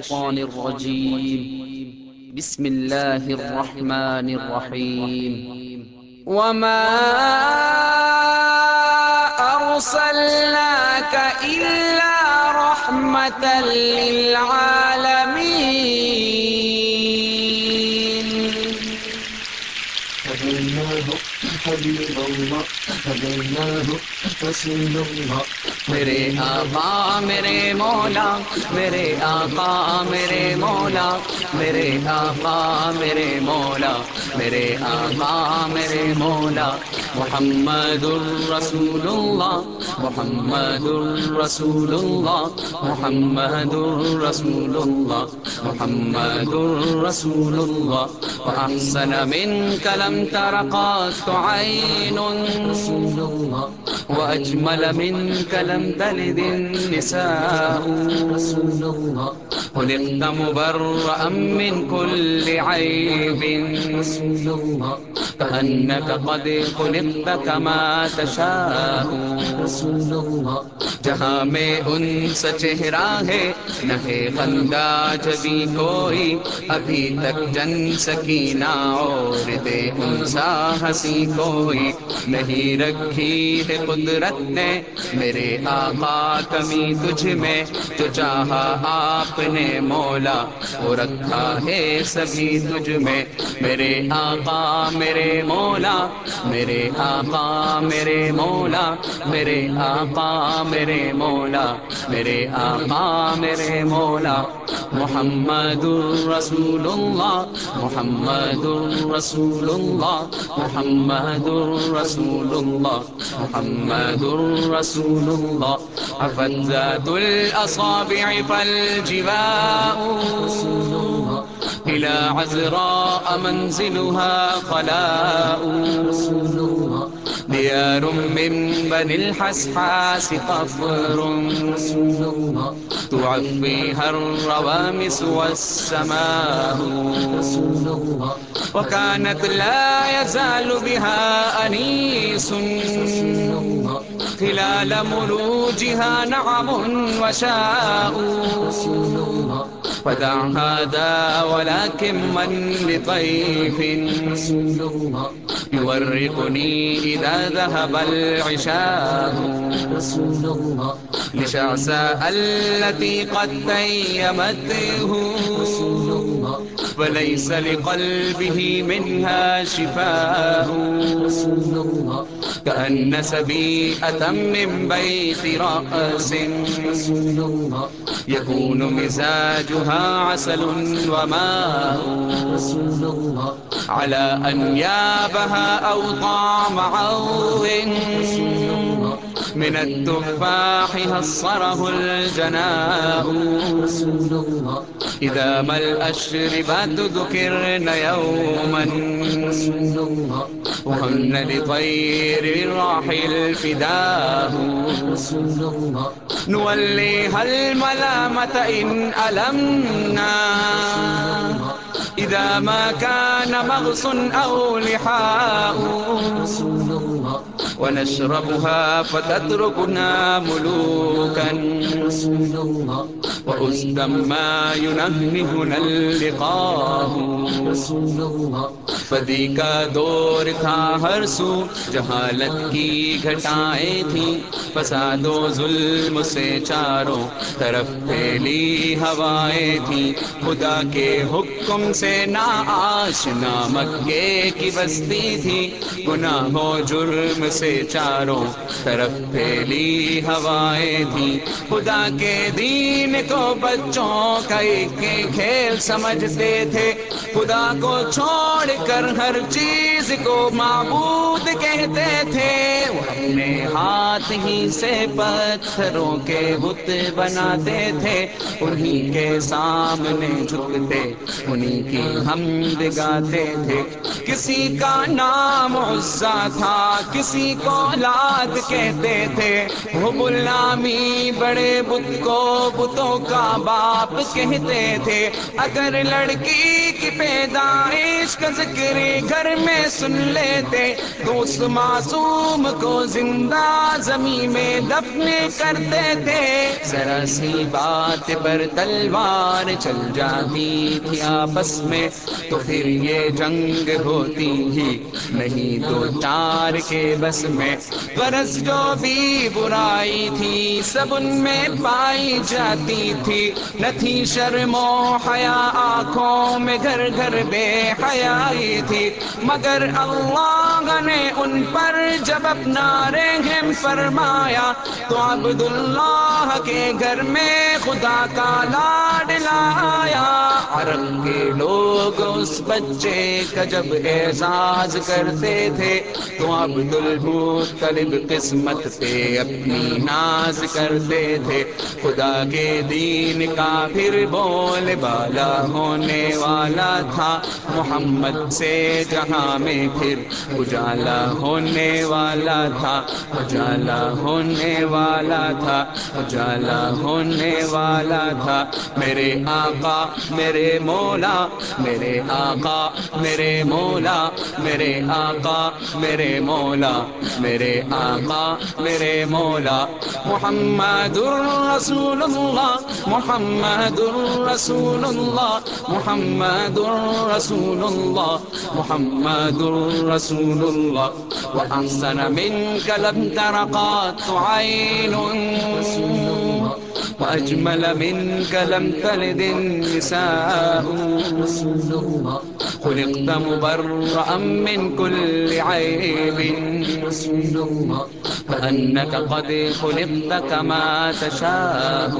الشيطان الرجيم. بسم الله الرحمن الرحيم. وما أرسلناك إلا رحمة للعالمين. حبيب الله هديناه رسول اللہ میرے آقا، میرے مولا، میرے آقا، میرے مولا، میرے آقا، میرے مولا، میرے آقا، میرے مولا محمد الرسول اللہ محمد الرسول اللہ محمد الرسول اللہ محمد الرسول اللہ وأحسن منك لم تر عين رسول الله وأجمل منك لم تلد النساء رسول الله خلقت مبرأ من كل عيب رسول الله كأنك قد خلقت كما تشاء رسول الله جہاں میں ان سا چہرہ ہے، نہ ہے خندہ جبھی کوئی۔ ابھی تک جن سکینہ اور دے ان سا ہنسی کوئی۔ نہیں رکھی ہے قدرت نے میرے آقا کمی تجھ میں۔ جو چاہا آپ نے مولا وہ رکھا ہے سبھی تجھ میں۔ میرے آقا، میرے مولا، میرے آقا، میرے مولا، میرے آقا، میرے مولا، میرے آقا، میرے مولا محمد الرسول اللہ محمد الرسول اللہ محمد الرسول اللہ محمد الرسول اللہ أفذات الأصابع فالجباء؟ إلى عزراء منزلها خلاء. ديار من بني الحسحاس قفر تعفيها الروامس والسماء. وكانت لا يزال بها أنيس. خلال ملوجها نعم وشاء. فدع هذا ولكن من لطيف يورقني إذا ذهب العشاء. لشعساء التي قد تيمته. وليس لقلبه منها الله كأن سبيئة من بيت رأس. يكون مزاجها عسل وماء. على أنيابها أو طعم عوض. من التفاح هصره الجناء. إذا ما الأشربات ذكرن يوما. وهن لطير الراحل فداه نوليها الملامة إن ألمنا. إذا ما كان مغص أو لحاء. ونشربها فتتركنا ملوكا. وأسدا ما ينهنهنا اللقاء. فدی کا دور تھا ہر سو جہالت کی گھٹائیں تھیں. فساد و ظلم سے چاروں طرف پھیلی ہوائیں تھیں۔ خدا کے حکم سے نا آشنا مکے کی بستی تھی۔ گناہ و جرم سے چاروں طرف پھیلی ہوائیں تھیں۔ خدا کے دین کو بچوں کا ایک کھیل سمجھتے تھے۔ خدا کو چھوڑ کر ہر چیز کو معبود کہتے تھے۔ وہ اپنے ہاتھ ہی سے پتھروں کے بت بناتے تھے، انہی کے سامنے جھکتے، انہی کی حمد گاتے تھے۔ کسی کا نام عزا تھا، کسی کو اولاد کہتے تھے۔ وہ غلامی بڑے بت کو بتوں کا باپ کہتے تھے۔ اگر لڑکی کی پیدائش کا ذکر گھر میں سن لیتے، تو اس معصوم کو زندہ زمین میں دفن کرتے تھے۔ ذرا سی بات پر تلوار چل جاتی تھی آپس میں، تو پھر یہ جنگ ہوتی ہی نہیں۔ دو چار کے بس میں غرض جو بھی برائی تھی، سب ان میں پائی جاتی تھی۔ نہ تھی شرم و حیا، آنکھوں میں گھر گھر بے حیائی تھی۔ مگر اللہ نے ان پر جب اپنا رحم فرمایا تو عبداللہ کے گھر میں خدا کا لاڈ لایا۔ عرب کے لوگ اس بچے کا جب اعزاز کرتے تھے تو عبد المطلب قسمت پہ اپنی ناز کرتے تھے۔ خدا کے دین کا پھر بول بالا ہونے والا تھا۔ محمد سے جہاں میں پھر اجالا ہونے والا تھا۔ اجالا ہونے والا تھا، اجالا ہونے والا تھا۔ میرے آقا، میرے مولا، میرے آقا، میرے مولا، میرے آقا، میرے مولا، میرے آقا، میرے مولا۔ محمد الرسول اللہ محمد الرسول اللہ محمد الرسول اللہ محمد الرسول اللہ وأحسن منك لم تر قط عين وأجمل منك لم تلد النساء. خلقت مبرأ من كل عيب. رسول الله كأنك قد خلقت كما تشاء.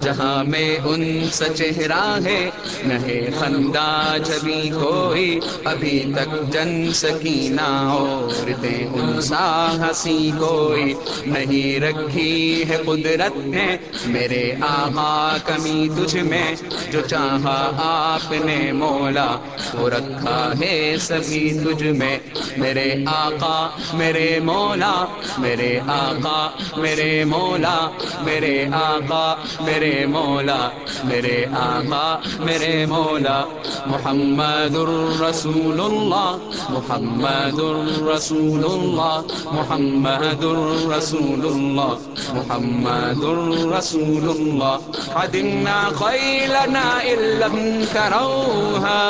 جہاں میں ان سا چہرہ ہے، نہ خندا جبھی کوئی. ابھی تک جن سکینہ عورتیں ان سا ہنسی کوئی. نہیں رکھی ہے قدرت ہے۔ میرے آقا کمی تجھ میں، جو چاہا آپ نے مولا۔ وہ رکھا ہے سبھی تجھ میں۔ میرے آقا، میرے مولا۔ میرے آقا، میرے مولا۔ میرے آقا، میرے مولا۔ میرے آقا، میرے مولا۔ محمد الرسول اللہ محمد الرسول اللہ محمد الرسول اللہ محمد محمد رسول الله حدنا خيلنا إن لم تروها.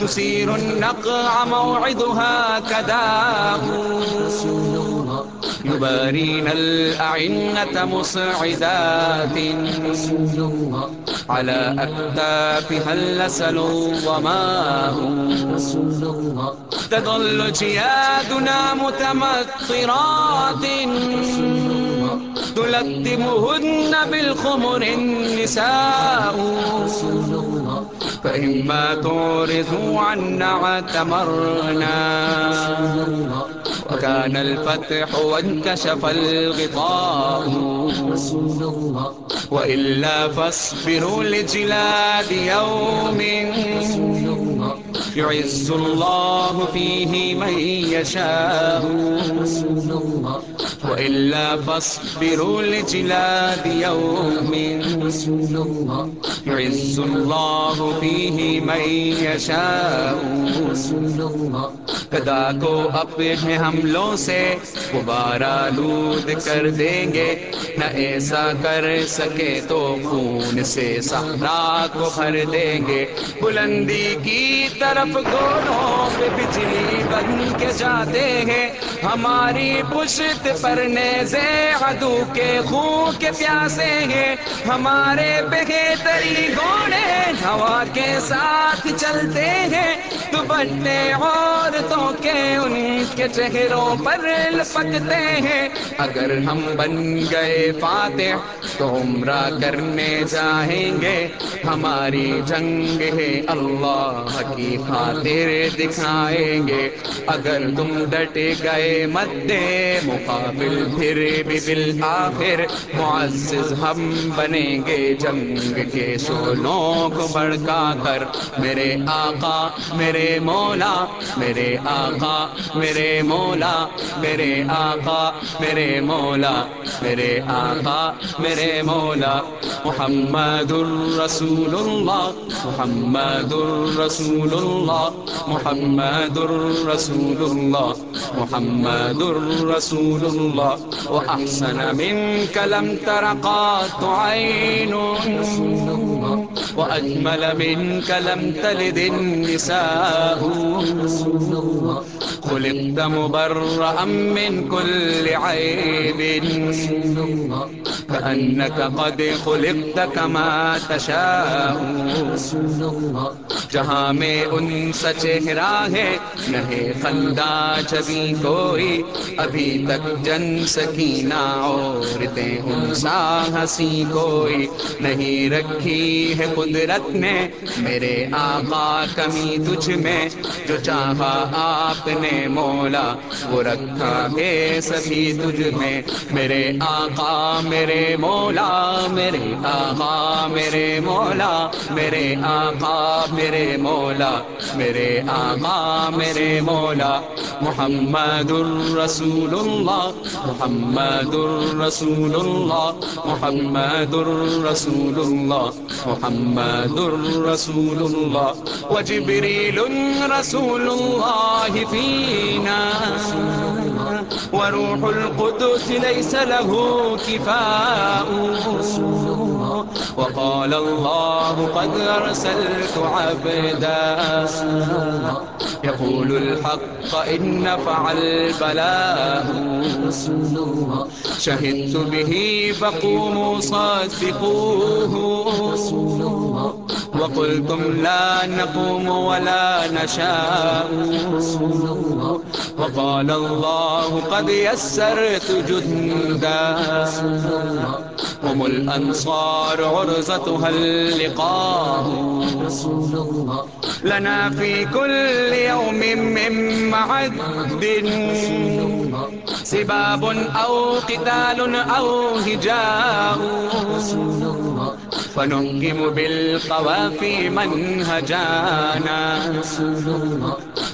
تسير النقع موعدها كداه. يبارين الأعنة مصعدات. على أكتافها اللسل وماء تظل جيادنا متمطرات. تلتمهن بالخمر النساء. فإما تعرضوا عنا اعتمرنا. وكان الفتح وانكشف الغطاء. وإلا فاصبروا لجلاد يوم. يعز الله فيه من يشاء. وإلا فاصبروا لجلاد يوم. يعز الله فيه من يشاء. رسول خدا کو اپنے حملوں سے غبارہ لود کر دیں گے. نہ ایسا کر سکے تو خون سے صحرا کو بھر دیں گے. بلندی کی طرف افغانوں پہ بجلی بن کے جاتے ہیں۔ ہماری پشت پر نیزے عدو کے خون کے پیاسے ہیں۔ ہمارے بہتری گھوڑے ہوا کے ساتھ چلتے ہیں۔ تو بڑے عورتوں کے ان کے چہروں پر لپکتے ہیں۔ اگر ہم بن گئے فاتح تو عمرہ کرنے جائیں گے۔ ہماری جنگ ہے اللہ کی خاطر دکھائیں گے۔ اگر تم ڈٹ گئے مدے مقابل، پھر بھی بالآخر معزز ہم بنیں گے۔ جنگ کے سولوں کو بڑکا کر، میرے آقا، میرے مولا، میرے آقا، میرے میرے مولا، میرے آقا، میرے مولا، میرے آقا، میرے مولا۔ محمد الرسول اللہ محمد الرسول اللہ محمد الرسول اللہ محمد الرسول اللہ وأحسن منك لم تر قط عين۔ وأجمل منك لم تلد النساء. خلقت مبرأ من كل عيب. كأنك قد خلقت كما تشاء. جہاں میں ان سا چہرہ ہے نہیں خندہ جبھی کوئی. ابھی تک جن سکینہ عورتیں ان سا ہنسی کوئی. نہیں رکھی ہے خود قدرت نے میرے آقا کمی تجھ میں، جو چاہا آپ نے مولا، وہ رکھا ہے سبھی تجھ میں۔ میرے آقا، میرے مولا، میرے آقا، میرے مولا، میرے آقا، میرے مولا، میرے آقا، میرے مولا۔ محمد الرسول اللہ محمد الرسول اللہ محمد الرسول اللہ محمد الرسول اللہ وجبريل رسول الله فينا. وروح القدس ليس له كفاء. وقال الله قد أرسلت عبدا. يقول الحق إن نفع البلاء. شهدت به فقوموا صدقوه وقلتم لا نقوم ولا نشاء. وقال الله قد يسرت جندا. هم الأنصار عرزتها اللقاء. لنا في كل يوم من معد. سباب أو قتال أو هجاء. فنهجم بالقوافي من هجانا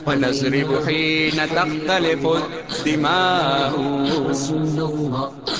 ونزرب حين تختلف الدماء.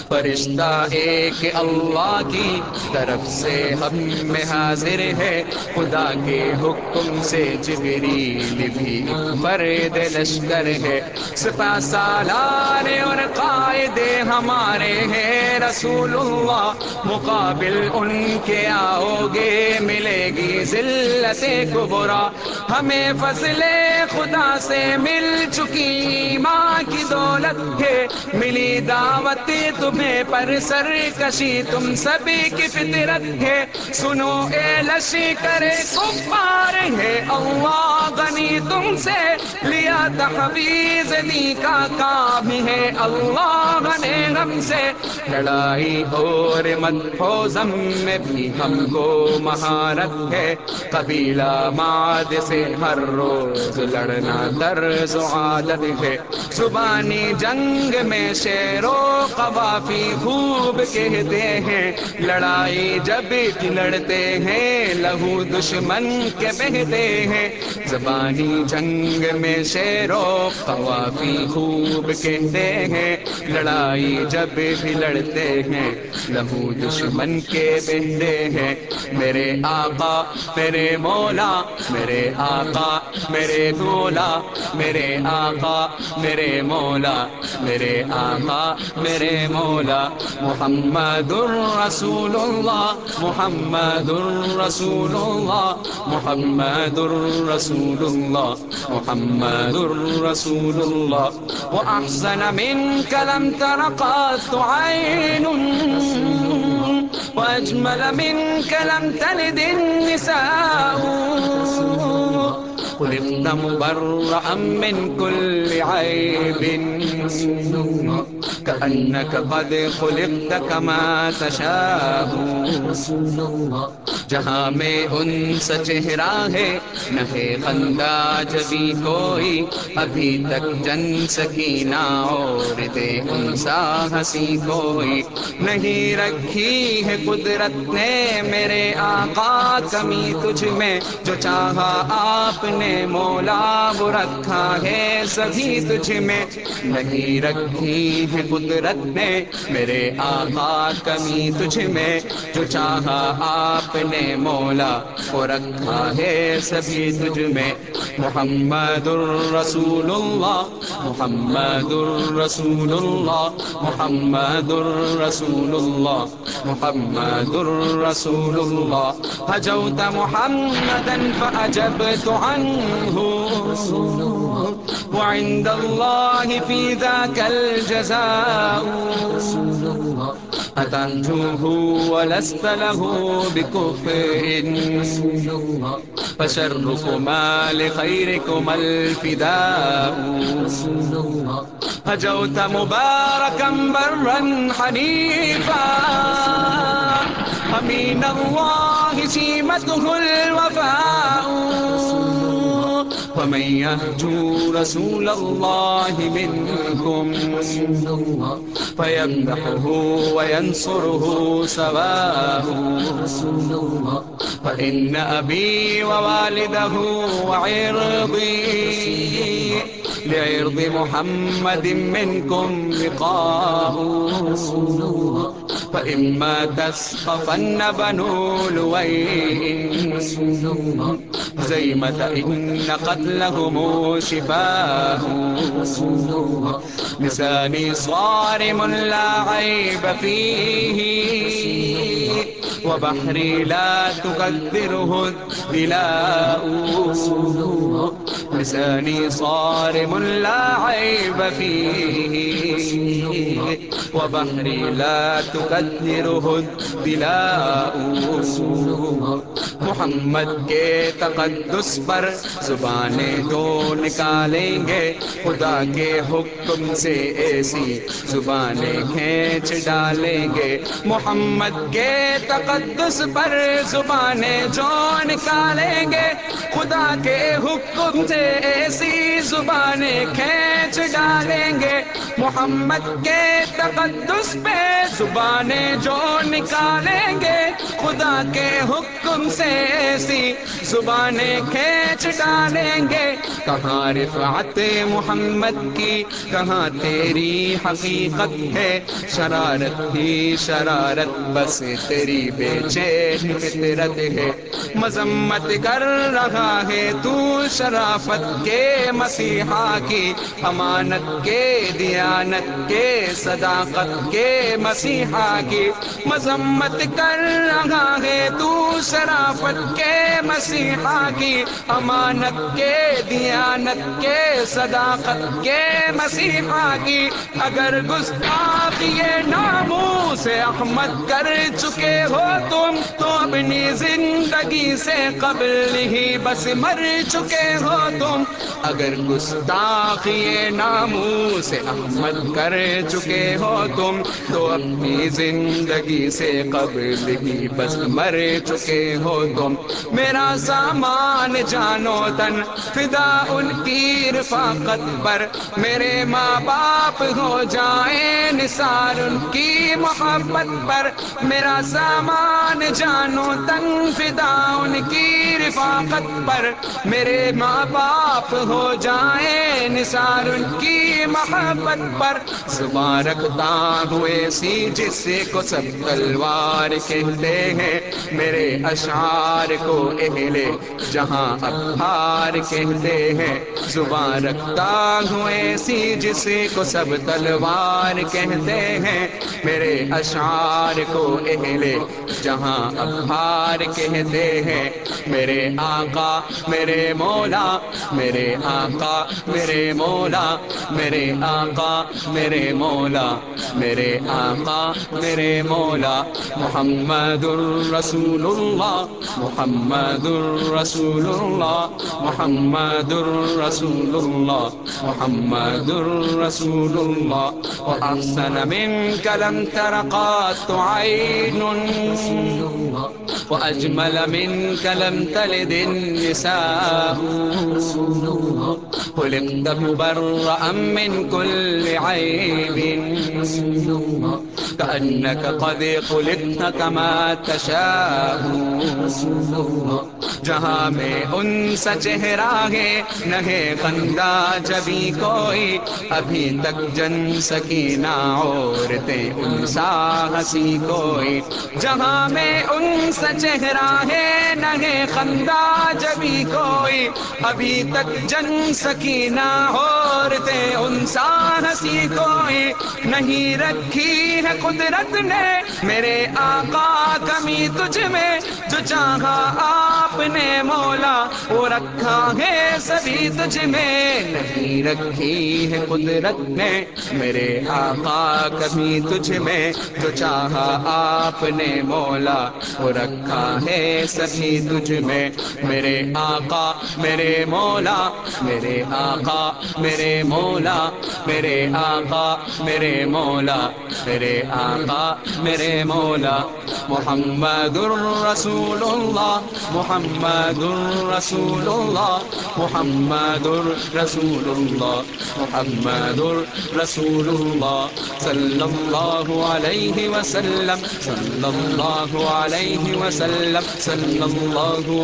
فرشتہ ایک اللہ کی طرف سے ہم میں حاضر ہے، خدا کے حکم سے جبریل بھی فرد لشکر ہے۔ سپا سالار اور قائد ہمارے ہیں، رسول اللہ مقابل ان کے آؤ گے ملے گی ذلت کبرا ہمیں فضل خدا سے مل چکی ماں کی دولت ہے۔ ملی دعوت تمہیں پر سر کشی تم سبھی کی فطرت ہے۔ سنو اے لشی کرے کفار ہے اللہ غنی تم سے، لیا تحویز دی کا کام ہے۔ اللہ نے ہم سے۔ لڑائی اور مت فوزم میں بھی ہم کو مہارت ہے۔ قبیلہ ماد سے ہر روز لڑنا طرز عادت ہے۔ زبانی جنگ میں شیر و قوافی خوب کہتے ہیں۔ لڑائی جب بھی لڑتے ہیں، لہو دشمن کے بہتے ہیں۔ زبانی جنگ میں شیر و قوافی خوب کہتے ہیں۔ لڑائی جب بھی لڑتے ہیں، لہو دشمن کے بہتے ہیں۔ میرے آقا، میرے مولا، میرے آقا میرے مولا میرے آقا میرے مولا میرے آقا میرے مولا محمد الرسول اللہ محمد الرسول اللہ محمد الرسول اللہ محمد الرسول اللہ وأحسن منك لم تر قط عين وأجمل منك لم تلد النساء. خلقت مبرأ من كل عيب. كأنك قد خلقت كما تشاء. جہاں میں ان سا چہرہ ہے، نہ ہے خندہ جبھی کوئی. ابھی تک جن سکینہ اور دے ان سا ہنسی کوئی. نہیں رکھی ہے قدرت نے میرے آقا کمی تجھ میں. جو چاہا آپ نے میں مولا وہ رکھا ہے سبھی تجھ میں۔ نہیں رکھی ہے قدرت نے میرے آقا کمی تجھ میں۔ جو چاہا آپ نے مولا کو رکھا ہے سبھی تجھ میں۔ محمد الرسول اللہ، محمد الرسول اللہ، محمد الرسول اللہ، محمد الرسول اللہ۔ هجوت محمدا فأجبت عنه وعند الله في ذاك الجزاء. أتنجوه ولست له بكفر. فشركما لخيركما الفداء. هجوت مباركا برا حنيفا. أمين الله سيمته الوفاء. ومن يهجو رسول الله منكم فيمدحه وينصره سواء فإن أبي ووالده وعرضي لعرض محمد منكم لقاء فإما تسقفن بنو لوين زيمة إن قتلهم شفاه لساني صارم لا عيب فيه. وبحري لا تقدره الدلاء. لساني صارم لا عيب فيه. وبحري لا تقدره الدلاء. محمد کے تقدس پر زبانیں تو نکالیں گے، خدا کے حکم سے ایسی زبانیں کھینچ ڈالیں گے۔ محمد کے تقدس پر زبانیں جو نکالیں گے، خدا کے حکم سے ایسی زبانیں کھینچ ڈالیں گے۔ محمد کے تقدس پہ زبانیں جو نکالیں گے، خدا کے حکم سے ایسی زبانیں کھینچ ڈالیں گے۔ کہاں رفعت محمد کی، کہاں تیری حقیقت ہے؟ شرارت ہی شرارت، بس تیری بے چین فطرت ہے۔ مذمت کر رہا ہے تو شرافت کے مسیحا کی، امانت کے، دیانت کے، صداقت کے مسیحا کی۔ مذمت کر رہا ہے تو شرافت کے مسیحا کی، امانت کے، دیانت کے، صداقت کے مسیحا کی۔ اگر گستاخ یہ ناموں سے احمد کر چکے ہو تم تو اپنی زندگی سے قبل ہی بس مر چکے ہو تم۔ اگر گستاخ یہ ناموں سے احمد کر چکے ہو تم، تو اپنی زندگی سے قبل ہی بس مر چکے ہو تم۔ میرا سامان جانو تن، فدا ان کی رفاقت پر۔ میرے ماں باپ ہو جائیں نثار ان کی محبت پر۔ میرا سامان جانو تن فدا ان کی رفاقت پر میرے ماں باپ ہو جائیں، نثار ان کی محبت پر۔ زبان رکھتا ہوئے سی جس کو سب تلوار کہتے ہیں۔ میرے اشعار کو اہل جہاں ابہار کہتے ہیں۔ زبان رکھتا ہوں ایسی جس کو سب تلوار کہتے ہیں۔ میرے اشعار کو اہل جہاں ابہار کہتے ہیں۔ میرے میرے آقا، میرے مولا، میرے آقا، میرے مولا، میرے آقا، میرے مولا، میرے آقا، میرے مولا محمد الرسول اللہ محمد الرسول اللہ محمد الرسول اللہ محمد الرسول اللہ وأحسن منك لم تر قط عين، وأجمل منك لم تلد النساء خلقت مبرأ من كل عيب كأنك قد خلقت كما تشاء جہاں میں ان سا چہرہ ہے، نہ بندہ جبھی کوئی ابھی تک جن سکینہ عورتیں ان سا ہنسی کوئی جہاں میں ان سا چہرہ ہے نہ خندہ جبھی کوئی ابھی تک جن سکینہ عورتیں ان سا ہنسی کوئی نہیں رکھی ہے قدرت نے میرے آقا کمی تجھ میں جو چاہا آپ نے مولا وہ رکھا ہے سبھی تجھ میں نہیں رکھی ہے قدرت نے میرے آقا کبھی تجھ میں جو چاہا آپ نے مولا وہ رکھا ہے سبھی تجھ میں میرے آقا، میرے مولا، میرے آقا، میرے مولا، میرے آقا، میرے مولا، میرے آقا، میرے مولا، محمد الرسول اللہ محمد الرسول اللہ محمد الرسول اللہ محمد الرسول اللہ صلی اللہ علیہ وسلم صلی اللہ علیہ وسلم صلی اللہ